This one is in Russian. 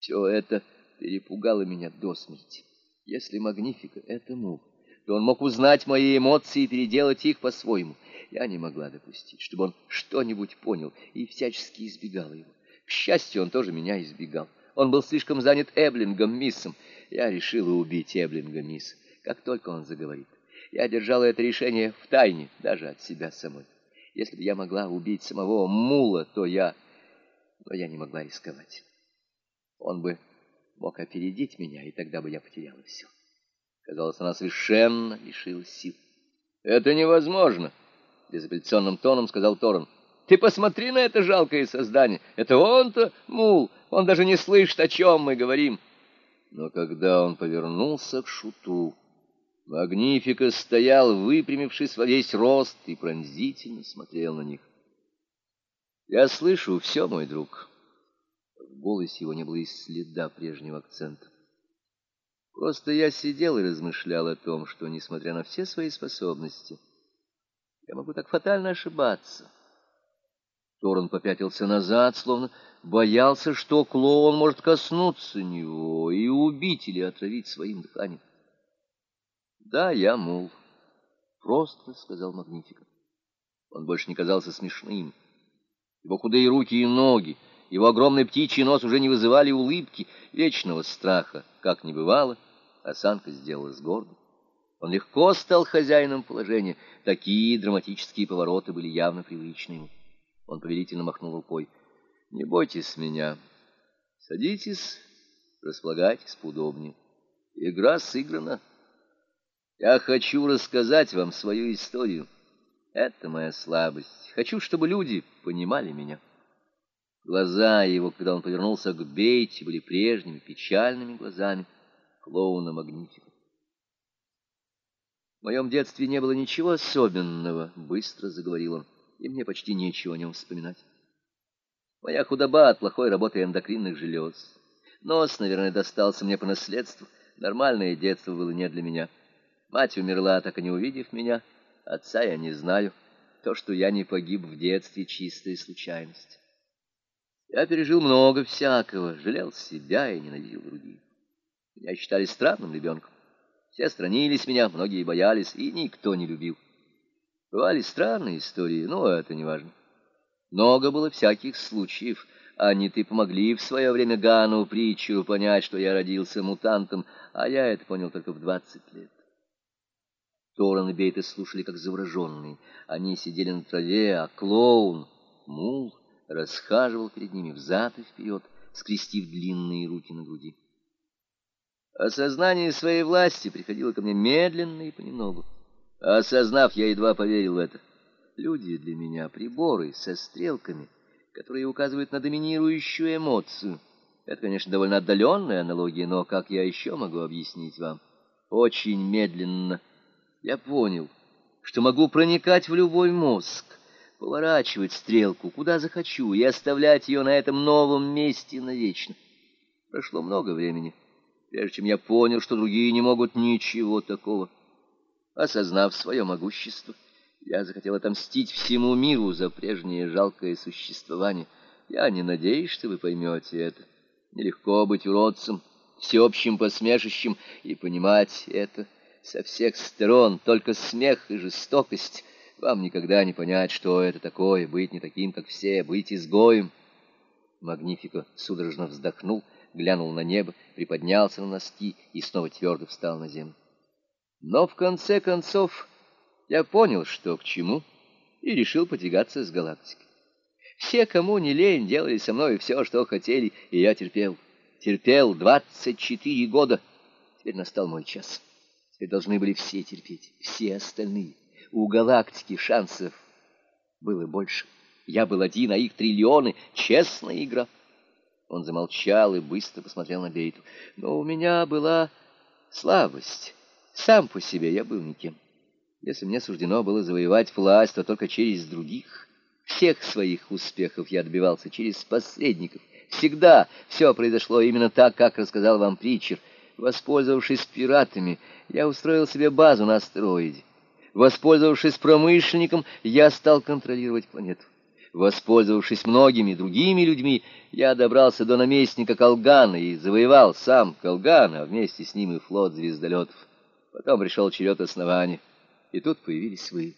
Все это перепугало меня до смерти. Если Магнифика — это мул, то он мог узнать мои эмоции и переделать их по-своему. Я не могла допустить, чтобы он что-нибудь понял и всячески избегала его. К счастью, он тоже меня избегал. Он был слишком занят Эблингом Миссом. Я решила убить Эблинга Мисса, как только он заговорит. Я держала это решение в тайне, даже от себя самой. Если бы я могла убить самого Мула, то я... Но я не могла рисковать. Он бы мог опередить меня, и тогда бы я потеряла все. Казалось, она совершенно лишилась сил. «Это невозможно!» — безапелляционным тоном сказал Торрен. «Ты посмотри на это жалкое создание! Это он-то, Мул! Он даже не слышит, о чем мы говорим!» Но когда он повернулся к шуту, Магнифика стоял, выпрямившись во весь рост, и пронзительно смотрел на них. «Я слышу все, мой друг». Голосе его не было и следа прежнего акцента. Просто я сидел и размышлял о том, что, несмотря на все свои способности, я могу так фатально ошибаться. Торн попятился назад, словно боялся, что клоун может коснуться него и убить или отравить своим дыханием. «Да, я мул», — просто сказал Магнифика. Он больше не казался смешным. Его худые руки и ноги, его огромный птичий нос уже не вызывали улыбки, вечного страха, как не бывало, осанка сделалась гордой. Он легко стал хозяином положения. Такие драматические повороты были явно привычны ему. Он повелительно махнул рукой. «Не бойтесь меня. Садитесь, располагайтесь поудобнее. Игра сыграна». Я хочу рассказать вам свою историю. Это моя слабость. Хочу, чтобы люди понимали меня. Глаза его, когда он повернулся к Бейте, были прежними печальными глазами клоуна Магнифика. В моем детстве не было ничего особенного, быстро заговорил он, и мне почти нечего о нем вспоминать. Моя худоба от плохой работы эндокринных желез. Нос, наверное, достался мне по наследству. Нормальное детство было не для меня. Мать умерла, так и не увидев меня. Отца я не знаю. То, что я не погиб в детстве, чистая случайность. Я пережил много всякого, жалел себя и ненавидел других. Меня считали странным ребенком. Все странились меня, многие боялись, и никто не любил. Бывали странные истории, но это не важно. Много было всяких случаев. Они-то помогли в свое время Гану Притчеру понять, что я родился мутантом, а я это понял только в двадцать лет. Торан и Бейта слушали, как завороженные. Они сидели на траве, а клоун, мул, расхаживал перед ними взад и вперед, скрестив длинные руки на груди. Осознание своей власти приходило ко мне медленно и понемногу. Осознав, я едва поверил в это. Люди для меня — приборы со стрелками, которые указывают на доминирующую эмоцию. Это, конечно, довольно отдаленная аналогия, но как я еще могу объяснить вам? Очень медленно — я понял, что могу проникать в любой мозг, поворачивать стрелку куда захочу и оставлять ее на этом новом месте навечно. Прошло много времени, прежде чем я понял, что другие не могут ничего такого. Осознав свое могущество, я захотел отомстить всему миру за прежнее жалкое существование. Я не надеюсь, что вы поймете это. Нелегко быть уродцем, всеобщим посмешищем и понимать это — со всех сторон, только смех и жестокость. Вам никогда не понять, что это такое, быть не таким, как все, быть изгоем. Магнифико судорожно вздохнул, глянул на небо, приподнялся на носки и снова твердо встал на землю. Но в конце концов я понял, что к чему, и решил потягаться с галактикой. Все, кому не лень, делали со мной все, что хотели, и я терпел. Терпел двадцать четыре года. Теперь настал мой час. И должны были все терпеть, все остальные. У галактики шансов было больше. Я был один, а их триллионы. Честная игра. Он замолчал и быстро посмотрел на Бейту. Но у меня была слабость. Сам по себе я был никем. Если мне суждено было завоевать власть, то только через других. Всех своих успехов я добивался через посредников. Всегда все произошло именно так, как рассказал вам Притчер. Воспользовавшись пиратами, я устроил себе базу на астероиде. Воспользовавшись промышленником, я стал контролировать планету. Воспользовавшись многими другими людьми, я добрался до наместника Колгана и завоевал сам Колган, а вместе с ним и флот звездолетов. Потом пришел черед основания, и тут появились вы.